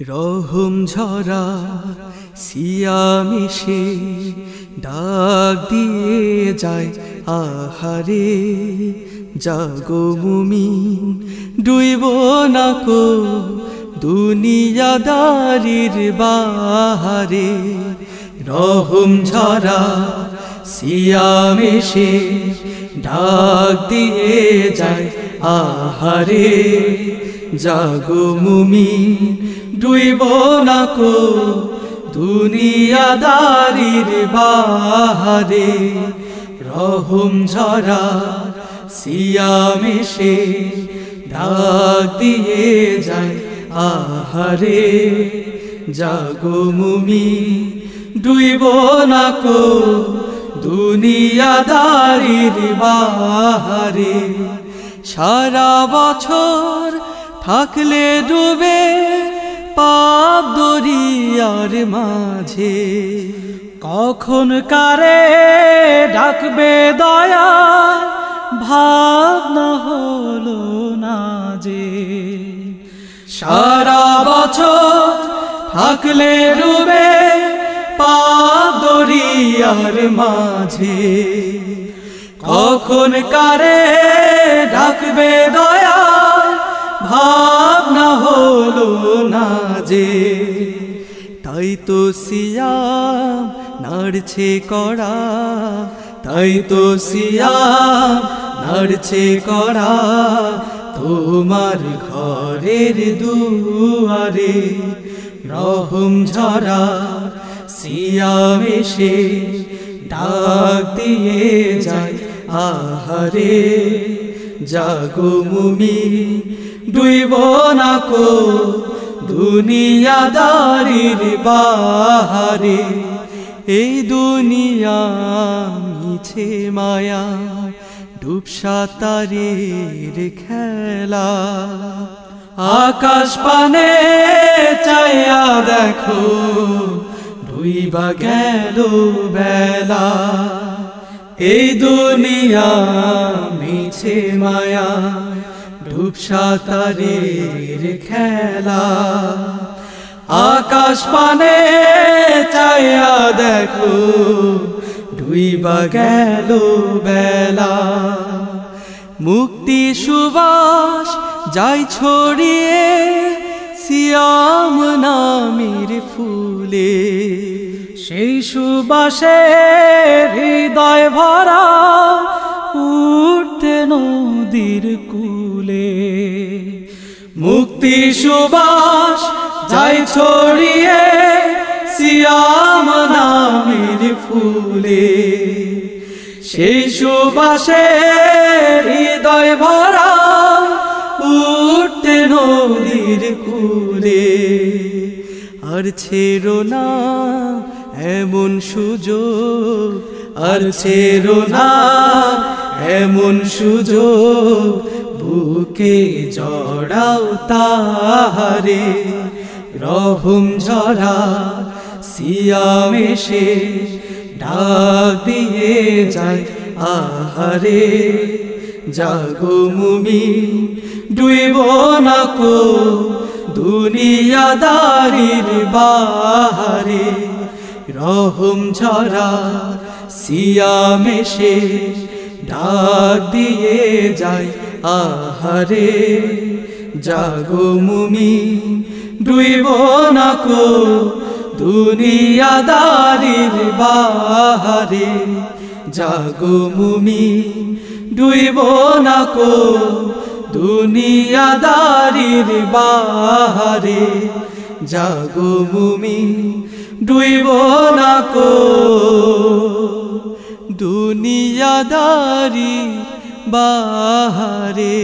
রহম ঝরা সিয়ামিশে ডাক দিয়ে যায় আহারে। জাগো মুমিন, ডুইব না কো দুনিয়াদারির বাহারে। রহম ঝরা সিয়ামেশে ডাক দিয়ে যায় আহারে। জাগো মুমিন ডুইব না কো দুনিয়াদারির বাহারে। রহম ঝরা সিয়ামেশে ডাক দিয়ে যায় আহারে। জাগো মুমি, ডুইব কো দুনিয়াদারির বাহারে। সারা বছর থাকলে ডুবে দরিয়ার মাঝে কখন কারে ডাকবে দয়া ভাবনা হলো না যে সারা বছর থাকলে রুবে পাপ দরিয়ার মাঝে কখন কারে সিয়াম নাড়ছে করা তাই তো সিয়াম নাড়ছে করা তোমার ঘরের দুয়ারে রহম ঝরা, সিয়াম ডাক দিয়ে যায়, আহারে, জাগো মুমি ডুইব না কো দুনিয়াদারির বাহারে, এই দুনিয়া মিছে মায়া ডুবসা তারের খেলা। আকাশ পানে চাইয়া দেখো ডুইবা গেল বেলা। এই দুনিয়া মিছে মায়া ডুবসা তারের খেলা। আকাশ পানে চাইয়া দেখো ডুইবা গেল বেলা। মুক্তি সুবাস যাই ছড়িয়ে, সিয়াম নামের ফুলে। সেই সুবাসে হৃদয় ভরা সুবাস যাই ছড়িয়ে সিয়াম নামের ফুলে। সেই সুবাসে হৃদয় ভরা উঠতে নদীর কুলে। আর ছেড়ো না এমন সুযোগ, আর ছেড়ো না এমন সুযোগ বুকে জড়াও তাহারে, রহম ঝরা সিয়ামেশে ডাক দিয়ে যায় আহারে। জাগো মুমি ডুইব না কো দুনিয়াদারির বাহারে, রহম ঝরা সিয়ামেশে ডাক দিয়ে যায় আহারে, জাগো মুমি, ডুইব না কো দুনিয়াদারির বাহারে, জাগো মুমি, ডুইব না কো দুনিয়াদারির বাহারে, জাগো মুমি, ডুইব না কো দুনিয়াদারি বাহারে।